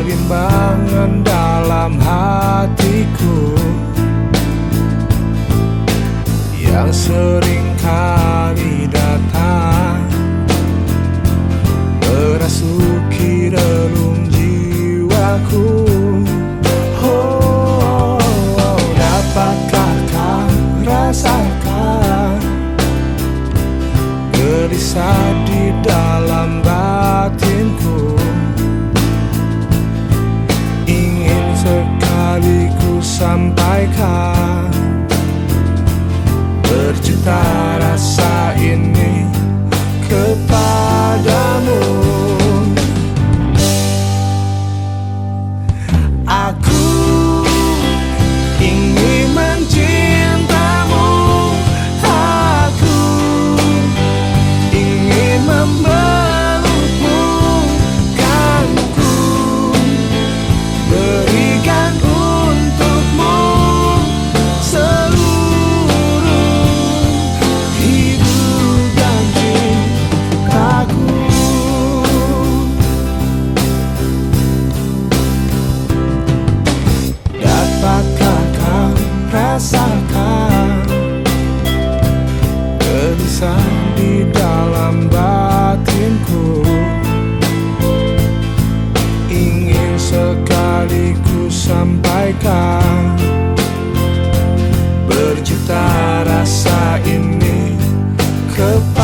Kebimbangan dalam hatiku. Yang sering kali datang Merasuki relung sampaikan. Berjuta rasa ini kepada sekali ku sampaikan. Berjuta rasa ini kepada